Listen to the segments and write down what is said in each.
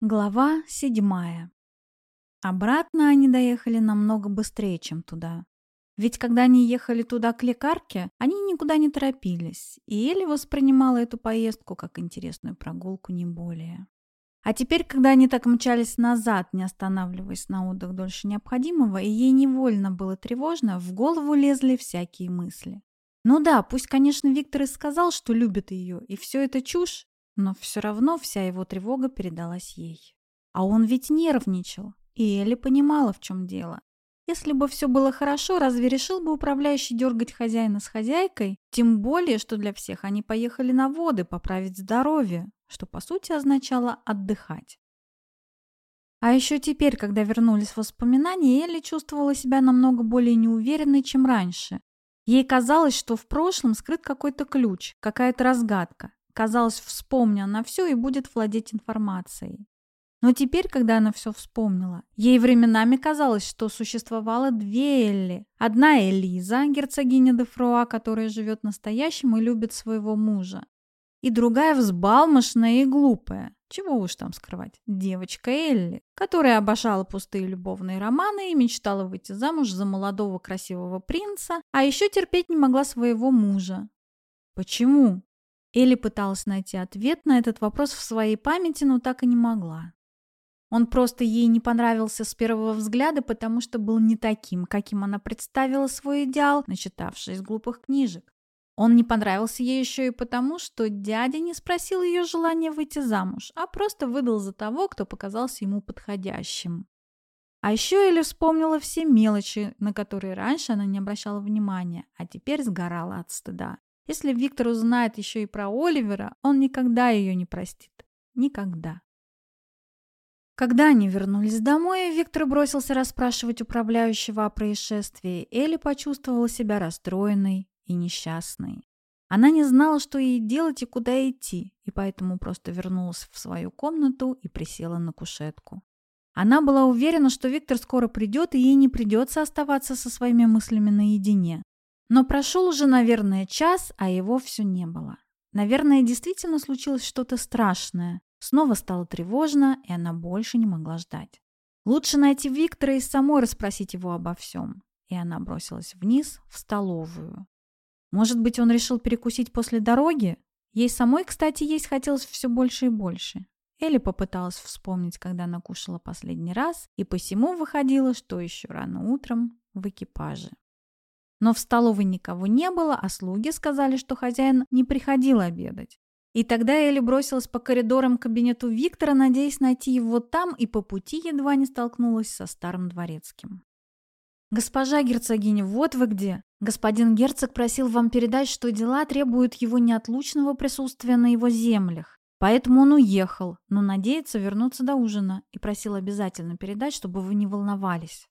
Глава седьмая. Обратно они доехали намного быстрее, чем туда. Ведь когда они ехали туда к лекарке, они никуда не торопились, и Элли воспринимала эту поездку как интересную прогулку, не более. А теперь, когда они так мчались назад, не останавливаясь на отдых дольше необходимого, и ей невольно было тревожно, в голову лезли всякие мысли. Ну да, пусть, конечно, Виктор и сказал, что любит ее, и все это чушь, но все равно вся его тревога передалась ей. А он ведь нервничал, и Элли понимала, в чем дело. Если бы все было хорошо, разве решил бы управляющий дергать хозяина с хозяйкой? Тем более, что для всех они поехали на воды поправить здоровье, что по сути означало отдыхать. А еще теперь, когда вернулись воспоминания, Элли чувствовала себя намного более неуверенной, чем раньше. Ей казалось, что в прошлом скрыт какой-то ключ, какая-то разгадка. Казалось, вспомни она все и будет владеть информацией. Но теперь, когда она все вспомнила, ей временами казалось, что существовало две Элли. Одна Элиза, герцогиня де Фруа, которая живет настоящим и любит своего мужа. И другая взбалмошная и глупая. Чего уж там скрывать. Девочка Элли, которая обожала пустые любовные романы и мечтала выйти замуж за молодого красивого принца, а еще терпеть не могла своего мужа. Почему? Элли пыталась найти ответ на этот вопрос в своей памяти, но так и не могла. Он просто ей не понравился с первого взгляда, потому что был не таким, каким она представила свой идеал, начитавшись глупых книжек. Он не понравился ей еще и потому, что дядя не спросил ее желания выйти замуж, а просто выдал за того, кто показался ему подходящим. А еще Элли вспомнила все мелочи, на которые раньше она не обращала внимания, а теперь сгорала от стыда. Если Виктор узнает еще и про Оливера, он никогда ее не простит. Никогда. Когда они вернулись домой, Виктор бросился расспрашивать управляющего о происшествии. Элли почувствовала себя расстроенной и несчастной. Она не знала, что ей делать и куда идти, и поэтому просто вернулась в свою комнату и присела на кушетку. Она была уверена, что Виктор скоро придет, и ей не придется оставаться со своими мыслями наедине. Но прошел уже, наверное, час, а его все не было. Наверное, действительно случилось что-то страшное. Снова стало тревожно, и она больше не могла ждать. Лучше найти Виктора и самой расспросить его обо всем. И она бросилась вниз, в столовую. Может быть, он решил перекусить после дороги? Ей самой, кстати, есть хотелось все больше и больше. Элли попыталась вспомнить, когда она кушала последний раз, и посему выходила, что еще рано утром в экипаже. Но в столовой никого не было, а слуги сказали, что хозяин не приходил обедать. И тогда Элли бросилась по коридорам к кабинету Виктора, надеясь найти его там, и по пути едва не столкнулась со старым дворецким. «Госпожа герцогиня, вот вы где! Господин герцог просил вам передать, что дела требуют его неотлучного присутствия на его землях. Поэтому он уехал, но надеется вернуться до ужина и просил обязательно передать, чтобы вы не волновались».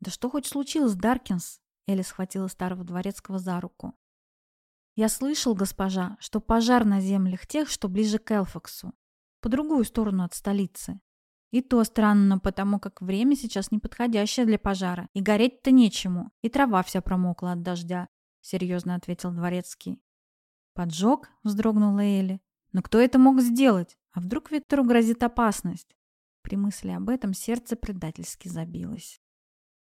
«Да что хоть случилось, Даркинс?» Элли схватила старого дворецкого за руку. «Я слышал, госпожа, что пожар на землях тех, что ближе к Элфаксу, по другую сторону от столицы. И то странно, потому как время сейчас неподходящее для пожара, и гореть-то нечему, и трава вся промокла от дождя», — серьезно ответил дворецкий. «Поджог?» — вздрогнула Элли. «Но кто это мог сделать? А вдруг Виктору грозит опасность?» При мысли об этом сердце предательски забилось.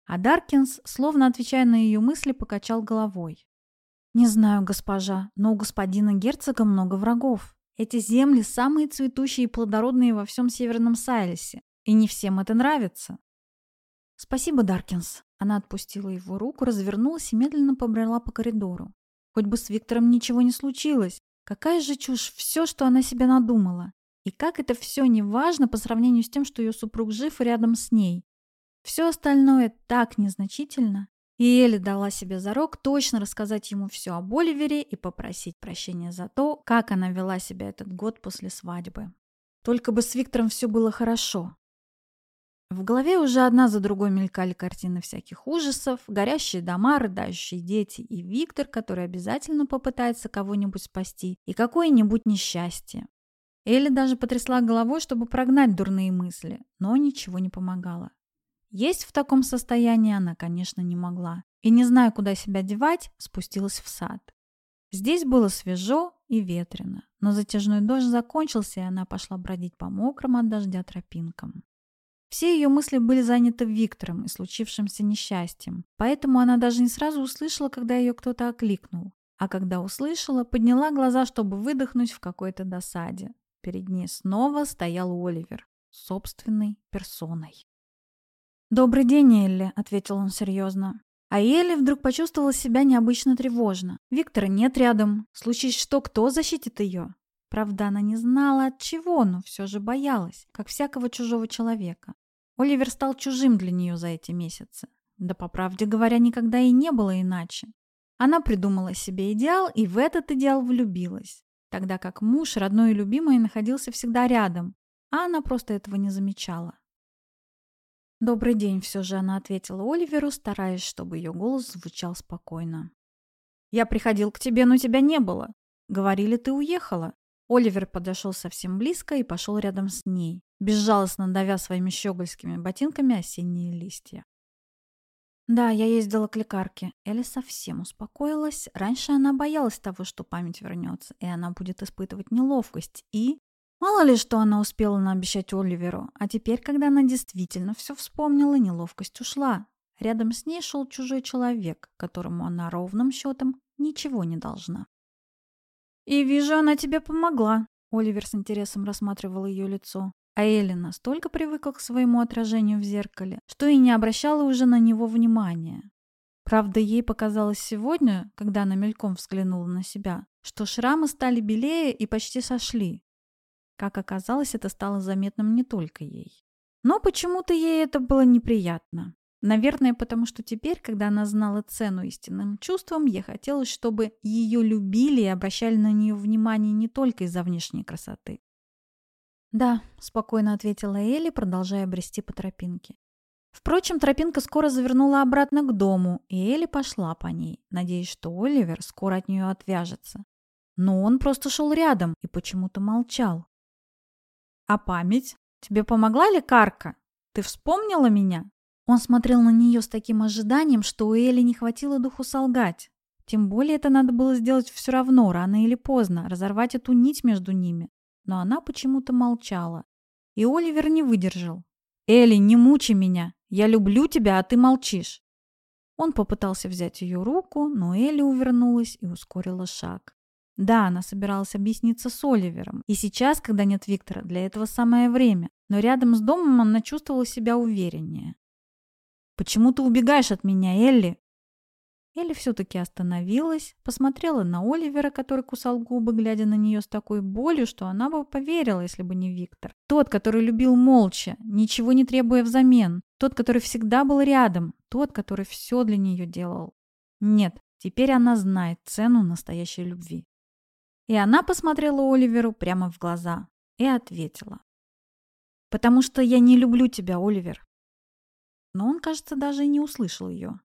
А Даркинс, словно отвечая на ее мысли, покачал головой. «Не знаю, госпожа, но у господина герцога много врагов. Эти земли самые цветущие и плодородные во всем Северном Сайлисе, и не всем это нравится». «Спасибо, Даркинс». Она отпустила его руку, развернулась и медленно побрела по коридору. Хоть бы с Виктором ничего не случилось. Какая же чушь все, что она себе надумала. И как это все не важно по сравнению с тем, что ее супруг жив и рядом с ней. Все остальное так незначительно. И Элли дала себе зарок точно рассказать ему все об Оливере и попросить прощения за то, как она вела себя этот год после свадьбы. Только бы с Виктором все было хорошо. В голове уже одна за другой мелькали картины всяких ужасов, горящие дома, рыдающие дети и Виктор, который обязательно попытается кого-нибудь спасти, и какое-нибудь несчастье. Элли даже потрясла головой, чтобы прогнать дурные мысли, но ничего не помогало. Есть в таком состоянии она, конечно, не могла. И, не зная, куда себя девать, спустилась в сад. Здесь было свежо и ветрено, но затяжной дождь закончился, и она пошла бродить по мокрым от дождя тропинкам. Все ее мысли были заняты Виктором и случившимся несчастьем, поэтому она даже не сразу услышала, когда ее кто-то окликнул. А когда услышала, подняла глаза, чтобы выдохнуть в какой-то досаде. Перед ней снова стоял Оливер, собственной персоной. «Добрый день, Элли», — ответил он серьезно. А Элли вдруг почувствовала себя необычно тревожно. Виктора нет рядом. Случись что, кто защитит ее? Правда, она не знала от чего, но все же боялась, как всякого чужого человека. Оливер стал чужим для нее за эти месяцы. Да, по правде говоря, никогда и не было иначе. Она придумала себе идеал и в этот идеал влюбилась, тогда как муж, родной и любимый, находился всегда рядом, а она просто этого не замечала. «Добрый день», — все же она ответила Оливеру, стараясь, чтобы ее голос звучал спокойно. «Я приходил к тебе, но тебя не было. Говорили, ты уехала». Оливер подошел совсем близко и пошел рядом с ней, безжалостно давя своими щегольскими ботинками осенние листья. Да, я ездила к лекарке. Элли совсем успокоилась. Раньше она боялась того, что память вернется, и она будет испытывать неловкость. И... Мало ли, что она успела наобещать Оливеру. А теперь, когда она действительно все вспомнила, неловкость ушла. Рядом с ней шел чужой человек, которому она ровным счетом ничего не должна. «И вижу, она тебе помогла», — Оливер с интересом рассматривал ее лицо. А Элли настолько привыкла к своему отражению в зеркале, что и не обращала уже на него внимания. Правда, ей показалось сегодня, когда она мельком взглянула на себя, что шрамы стали белее и почти сошли. Как оказалось, это стало заметным не только ей. Но почему-то ей это было неприятно. Наверное, потому что теперь, когда она знала цену истинным чувствам, ей хотелось, чтобы ее любили и обращали на нее внимание не только из-за внешней красоты. «Да», — спокойно ответила Элли, продолжая брести по тропинке. Впрочем, тропинка скоро завернула обратно к дому, и Элли пошла по ней, надеясь, что Оливер скоро от нее отвяжется. Но он просто шел рядом и почему-то молчал. «А память? Тебе помогла лекарка? Ты вспомнила меня?» Он смотрел на нее с таким ожиданием, что у Элли не хватило духу солгать. Тем более это надо было сделать все равно, рано или поздно, разорвать эту нить между ними но она почему-то молчала. И Оливер не выдержал. «Элли, не мучи меня! Я люблю тебя, а ты молчишь!» Он попытался взять ее руку, но Элли увернулась и ускорила шаг. Да, она собиралась объясниться с Оливером, и сейчас, когда нет Виктора, для этого самое время, но рядом с домом она чувствовала себя увереннее. «Почему ты убегаешь от меня, Элли?» Элли все-таки остановилась, посмотрела на Оливера, который кусал губы, глядя на нее с такой болью, что она бы поверила, если бы не Виктор. Тот, который любил молча, ничего не требуя взамен. Тот, который всегда был рядом. Тот, который все для нее делал. Нет, теперь она знает цену настоящей любви. И она посмотрела Оливеру прямо в глаза и ответила. «Потому что я не люблю тебя, Оливер». Но он, кажется, даже и не услышал ее.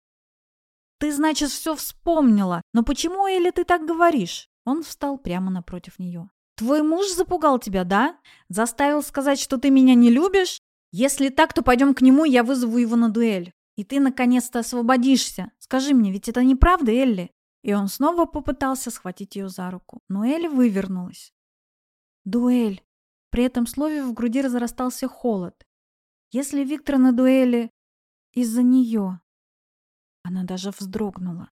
Ты, значит, все вспомнила. Но почему, Элли, ты так говоришь?» Он встал прямо напротив нее. «Твой муж запугал тебя, да? Заставил сказать, что ты меня не любишь? Если так, то пойдем к нему, я вызову его на дуэль. И ты наконец-то освободишься. Скажи мне, ведь это неправда, Элли?» И он снова попытался схватить ее за руку, но Элли вывернулась. «Дуэль!» При этом слове в груди разрастался холод. Если Виктор на дуэли из-за нее, она даже вздрогнула.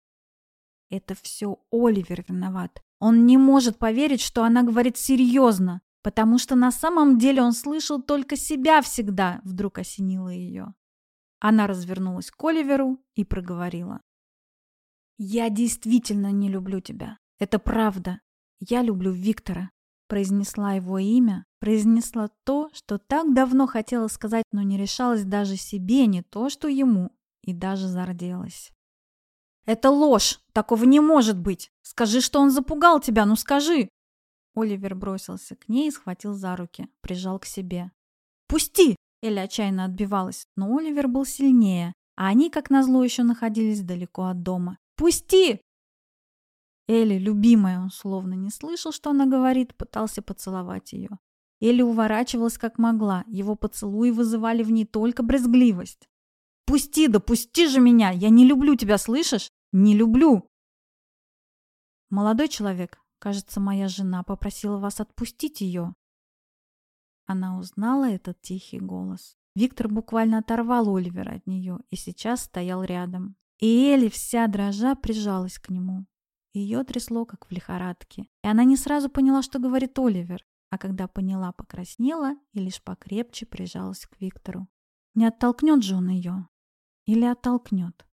Это все Оливер виноват. Он не может поверить, что она говорит серьезно, потому что на самом деле он слышал только себя всегда, вдруг осенило ее. Она развернулась к Оливеру и проговорила. «Я действительно не люблю тебя. Это правда. Я люблю Виктора». Произнесла его имя, произнесла то, что так давно хотела сказать, но не решалась даже себе, не то что ему и даже зарделась. «Это ложь! Такого не может быть! Скажи, что он запугал тебя, ну скажи!» Оливер бросился к ней и схватил за руки, прижал к себе. «Пусти!» Элли отчаянно отбивалась, но Оливер был сильнее, а они, как назло, еще находились далеко от дома. «Пусти!» Элли, любимая, он словно не слышал, что она говорит, пытался поцеловать ее. Элли уворачивалась как могла, его поцелуи вызывали в ней только брезгливость. Пусти, да пусти же меня! Я не люблю тебя, слышишь? Не люблю!» «Молодой человек, кажется, моя жена попросила вас отпустить ее». Она узнала этот тихий голос. Виктор буквально оторвал Оливера от нее и сейчас стоял рядом. И Элли вся дрожа прижалась к нему. Ее трясло, как в лихорадке. И она не сразу поняла, что говорит Оливер, а когда поняла, покраснела и лишь покрепче прижалась к Виктору. Не оттолкнет же он ее? Или оттолкнет?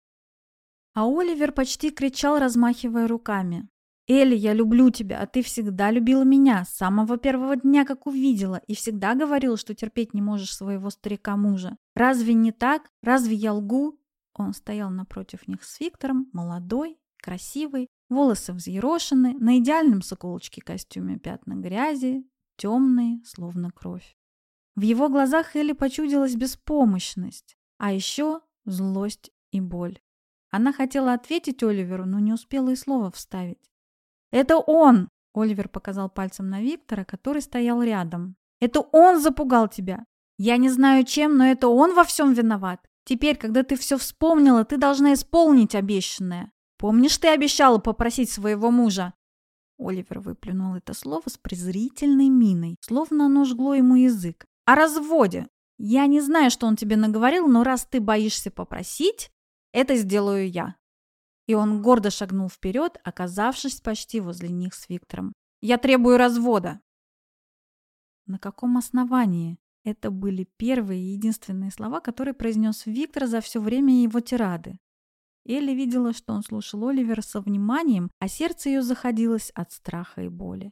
А Оливер почти кричал, размахивая руками. «Элли, я люблю тебя, а ты всегда любила меня, с самого первого дня, как увидела, и всегда говорил, что терпеть не можешь своего старика-мужа. Разве не так? Разве я лгу?» Он стоял напротив них с Виктором, молодой, красивый, волосы взъерошены, на идеальном соколочке костюме пятна грязи, темные, словно кровь. В его глазах Элли почудилась беспомощность, а еще злость и боль. Она хотела ответить Оливеру, но не успела и слова вставить. «Это он!» — Оливер показал пальцем на Виктора, который стоял рядом. «Это он запугал тебя! Я не знаю чем, но это он во всем виноват. Теперь, когда ты все вспомнила, ты должна исполнить обещанное. Помнишь, ты обещала попросить своего мужа?» Оливер выплюнул это слово с презрительной миной, словно оно жгло ему язык. «О разводе! Я не знаю, что он тебе наговорил, но раз ты боишься попросить, это сделаю я. И он гордо шагнул вперед, оказавшись почти возле них с Виктором. Я требую развода. На каком основании? Это были первые и единственные слова, которые произнес Виктор за все время его тирады. Элли видела, что он слушал Оливера со вниманием, а сердце ее заходилось от страха и боли.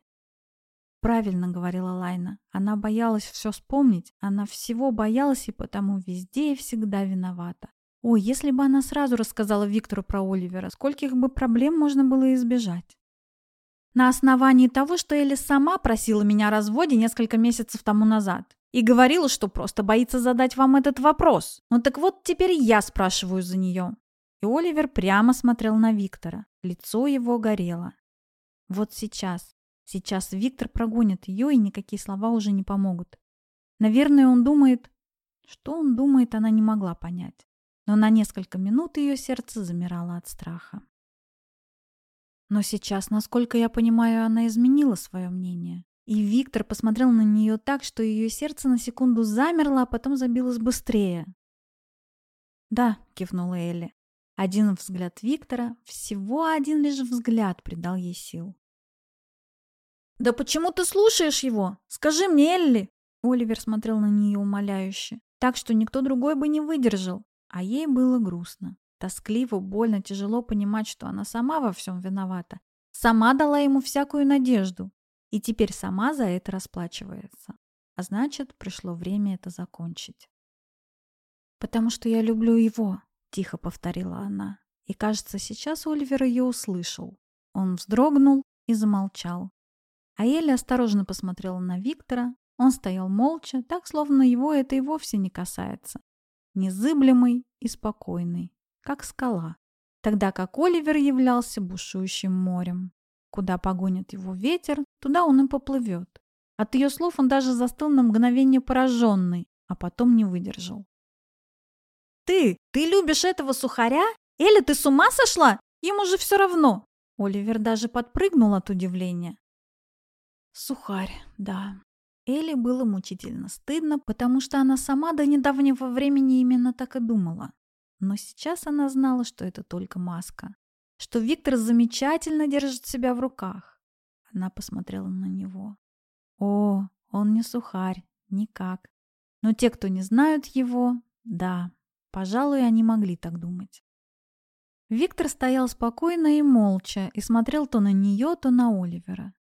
Правильно говорила Лайна. Она боялась все вспомнить. Она всего боялась и потому везде и всегда виновата. Ой, если бы она сразу рассказала Виктору про Оливера, скольких бы проблем можно было избежать. На основании того, что Элли сама просила меня о разводе несколько месяцев тому назад. И говорила, что просто боится задать вам этот вопрос. Ну так вот, теперь я спрашиваю за нее. И Оливер прямо смотрел на Виктора. Лицо его горело. Вот сейчас. Сейчас Виктор прогонит ее, и никакие слова уже не помогут. Наверное, он думает... Что он думает, она не могла понять но на несколько минут ее сердце замирало от страха. Но сейчас, насколько я понимаю, она изменила свое мнение. И Виктор посмотрел на нее так, что ее сердце на секунду замерло, а потом забилось быстрее. «Да», — кивнула Элли. Один взгляд Виктора, всего один лишь взгляд придал ей сил. «Да почему ты слушаешь его? Скажи мне, Элли!» Оливер смотрел на нее умоляюще, так что никто другой бы не выдержал. А ей было грустно. Тоскливо, больно, тяжело понимать, что она сама во всем виновата. Сама дала ему всякую надежду. И теперь сама за это расплачивается. А значит, пришло время это закончить. «Потому что я люблю его», — тихо повторила она. И, кажется, сейчас Оливер ее услышал. Он вздрогнул и замолчал. А Элли осторожно посмотрела на Виктора. Он стоял молча, так, словно его это и вовсе не касается незыблемый и спокойный, как скала, тогда как Оливер являлся бушующим морем. Куда погонит его ветер, туда он и поплывет. От ее слов он даже застыл на мгновение пораженный, а потом не выдержал. «Ты! Ты любишь этого сухаря? Или ты с ума сошла? Ему же все равно!» Оливер даже подпрыгнул от удивления. «Сухарь, да, Элли было мучительно стыдно, потому что она сама до недавнего времени именно так и думала. Но сейчас она знала, что это только маска. Что Виктор замечательно держит себя в руках. Она посмотрела на него. О, он не сухарь, никак. Но те, кто не знают его, да, пожалуй, они могли так думать. Виктор стоял спокойно и молча и смотрел то на нее, то на Оливера.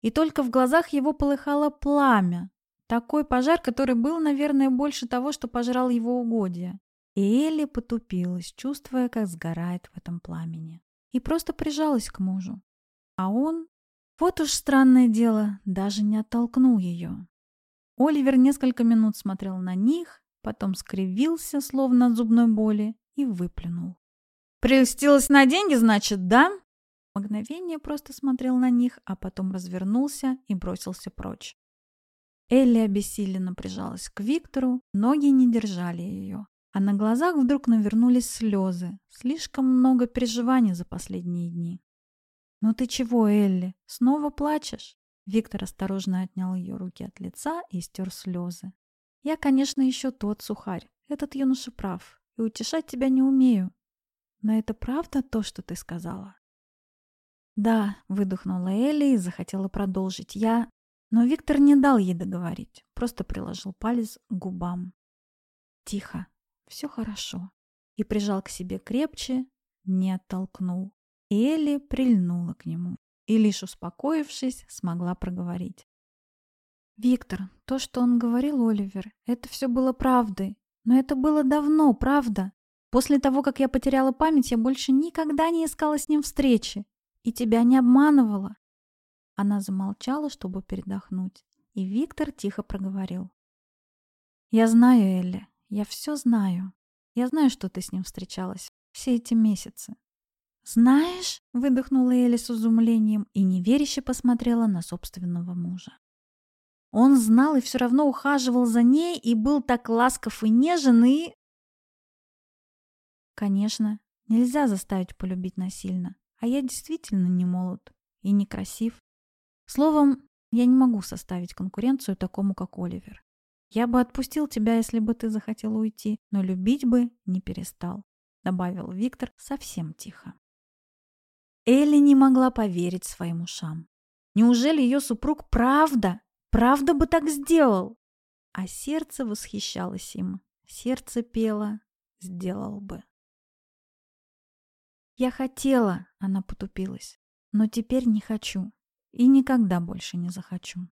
И только в глазах его полыхало пламя. Такой пожар, который был, наверное, больше того, что пожрал его угодья. И Элли потупилась, чувствуя, как сгорает в этом пламени. И просто прижалась к мужу. А он, вот уж странное дело, даже не оттолкнул ее. Оливер несколько минут смотрел на них, потом скривился, словно от зубной боли, и выплюнул. «Прельстилась на деньги, значит, да?» Мгновение просто смотрел на них, а потом развернулся и бросился прочь. Элли обессиленно прижалась к Виктору, ноги не держали ее. А на глазах вдруг навернулись слезы. Слишком много переживаний за последние дни. «Ну ты чего, Элли, снова плачешь?» Виктор осторожно отнял ее руки от лица и стер слезы. «Я, конечно, еще тот сухарь. Этот юноша прав. И утешать тебя не умею. Но это правда то, что ты сказала?» «Да», — выдохнула Элли и захотела продолжить. «Я...» Но Виктор не дал ей договорить, просто приложил палец к губам. «Тихо, все хорошо». И прижал к себе крепче, не оттолкнул. И Элли прильнула к нему и, лишь успокоившись, смогла проговорить. «Виктор, то, что он говорил, Оливер, это все было правдой. Но это было давно, правда. После того, как я потеряла память, я больше никогда не искала с ним встречи. И тебя не обманывала». Она замолчала, чтобы передохнуть, и Виктор тихо проговорил. «Я знаю, Элли, я все знаю. Я знаю, что ты с ним встречалась все эти месяцы. «Знаешь?» — выдохнула Элли с изумлением и неверяще посмотрела на собственного мужа. Он знал и все равно ухаживал за ней и был так ласков и нежен, и... Конечно, нельзя заставить полюбить насильно, а я действительно не молод и некрасив. Словом, я не могу составить конкуренцию такому, как Оливер. Я бы отпустил тебя, если бы ты захотел уйти, но любить бы не перестал, добавил Виктор совсем тихо. Элли не могла поверить своим ушам. Неужели ее супруг правда, правда бы так сделал? А сердце восхищалось им. Сердце пело «сделал бы». «Я хотела», — она потупилась, — «но теперь не хочу и никогда больше не захочу».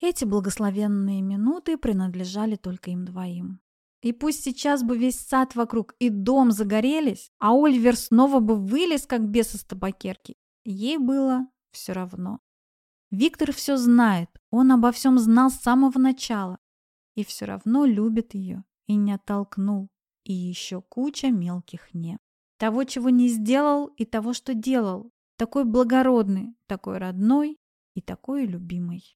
Эти благословенные минуты принадлежали только им двоим. И пусть сейчас бы весь сад вокруг и дом загорелись, а Ольвер снова бы вылез, как бес из табакерки, ей было все равно. Виктор все знает, он обо всем знал с самого начала. И все равно любит ее и не оттолкнул. И еще куча мелких «не». Того, чего не сделал, и того, что делал. Такой благородный, такой родной и такой любимый.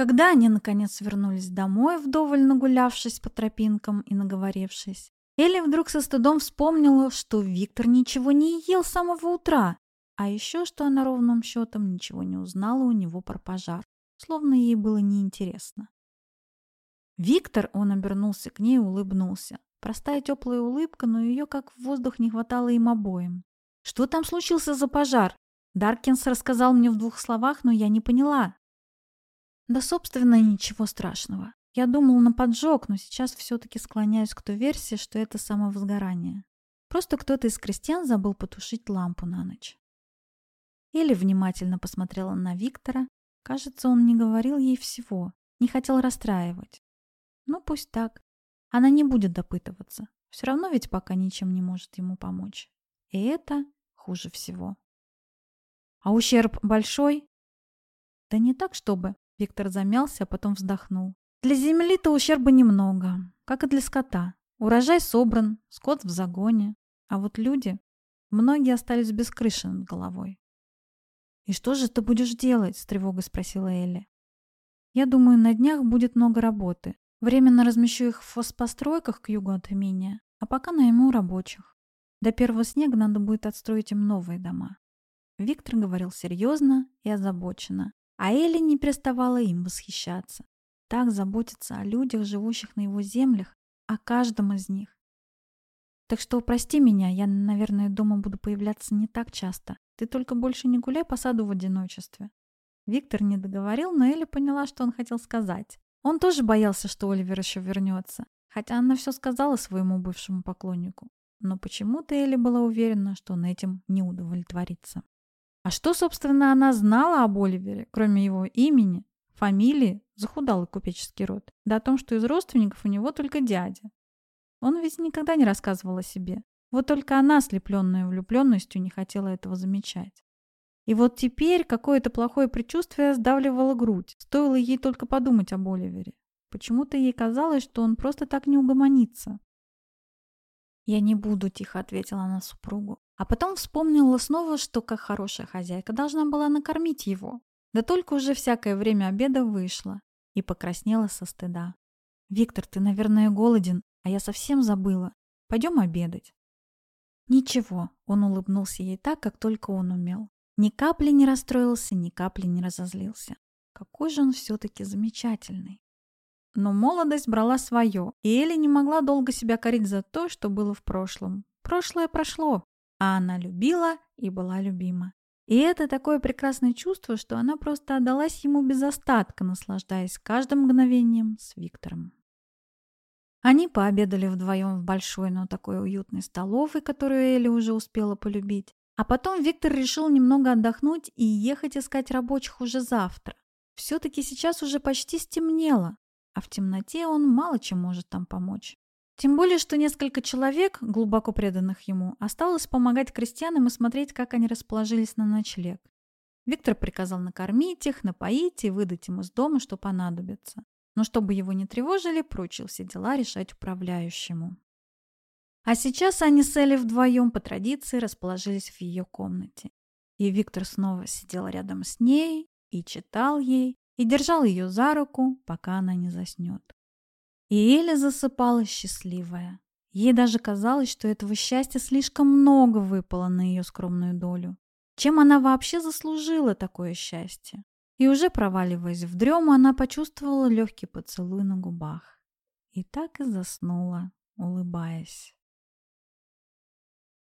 Когда они, наконец, вернулись домой, вдоволь нагулявшись по тропинкам и наговорившись, Элли вдруг со стыдом вспомнила, что Виктор ничего не ел с самого утра, а еще что она ровным счетом ничего не узнала у него про пожар, словно ей было неинтересно. Виктор, он обернулся к ней и улыбнулся. Простая теплая улыбка, но ее как в воздух не хватало им обоим. «Что там случился за пожар?» Даркинс рассказал мне в двух словах, но я не поняла. Да, собственно, ничего страшного. Я думал на поджог, но сейчас все-таки склоняюсь к той версии, что это самовозгорание. Просто кто-то из крестьян забыл потушить лампу на ночь. Или внимательно посмотрела на Виктора. Кажется, он не говорил ей всего, не хотел расстраивать. Ну, пусть так. Она не будет допытываться. Все равно ведь пока ничем не может ему помочь. И это хуже всего. А ущерб большой? Да не так, чтобы. Виктор замялся, а потом вздохнул. Для земли-то ущерба немного, как и для скота. Урожай собран, скот в загоне. А вот люди, многие остались без крыши над головой. «И что же ты будешь делать?» – с тревогой спросила Элли. «Я думаю, на днях будет много работы. Временно размещу их в фосфостройках к югу от имения, а пока найму рабочих. До первого снега надо будет отстроить им новые дома». Виктор говорил серьезно и озабоченно, а Элли не переставала им восхищаться. Так заботиться о людях, живущих на его землях, о каждом из них. Так что прости меня, я, наверное, дома буду появляться не так часто. Ты только больше не гуляй по саду в одиночестве. Виктор не договорил, но Элли поняла, что он хотел сказать. Он тоже боялся, что Оливер еще вернется, хотя она все сказала своему бывшему поклоннику. Но почему-то Элли была уверена, что он этим не удовлетворится. А что, собственно, она знала об Оливере, кроме его имени, фамилии, захудалый купеческий род, да о том, что из родственников у него только дядя. Он ведь никогда не рассказывал о себе. Вот только она, ослепленная влюбленностью, не хотела этого замечать. И вот теперь какое-то плохое предчувствие сдавливало грудь. Стоило ей только подумать об Оливере. Почему-то ей казалось, что он просто так не угомонится. «Я не буду», — тихо ответила она супругу. А потом вспомнила снова, что как хорошая хозяйка должна была накормить его. Да только уже всякое время обеда вышло и покраснела со стыда. «Виктор, ты, наверное, голоден, а я совсем забыла. Пойдем обедать». Ничего, он улыбнулся ей так, как только он умел. Ни капли не расстроился, ни капли не разозлился. Какой же он все-таки замечательный. Но молодость брала свое, и Элли не могла долго себя корить за то, что было в прошлом. Прошлое прошло, а она любила и была любима. И это такое прекрасное чувство, что она просто отдалась ему без остатка, наслаждаясь каждым мгновением с Виктором. Они пообедали вдвоем в большой, но такой уютной столовой, которую Элли уже успела полюбить. А потом Виктор решил немного отдохнуть и ехать искать рабочих уже завтра. Все-таки сейчас уже почти стемнело, а в темноте он мало чем может там помочь. Тем более, что несколько человек, глубоко преданных ему, осталось помогать крестьянам и смотреть, как они расположились на ночлег. Виктор приказал накормить их, напоить и выдать им из дома, что понадобится. Но чтобы его не тревожили, прочил все дела решать управляющему. А сейчас они с Элли вдвоем по традиции расположились в ее комнате. И Виктор снова сидел рядом с ней и читал ей, и держал ее за руку, пока она не заснет. И Эля засыпала счастливая. Ей даже казалось, что этого счастья слишком много выпало на ее скромную долю. Чем она вообще заслужила такое счастье? И уже проваливаясь в дрему, она почувствовала легкий поцелуй на губах. И так и заснула, улыбаясь.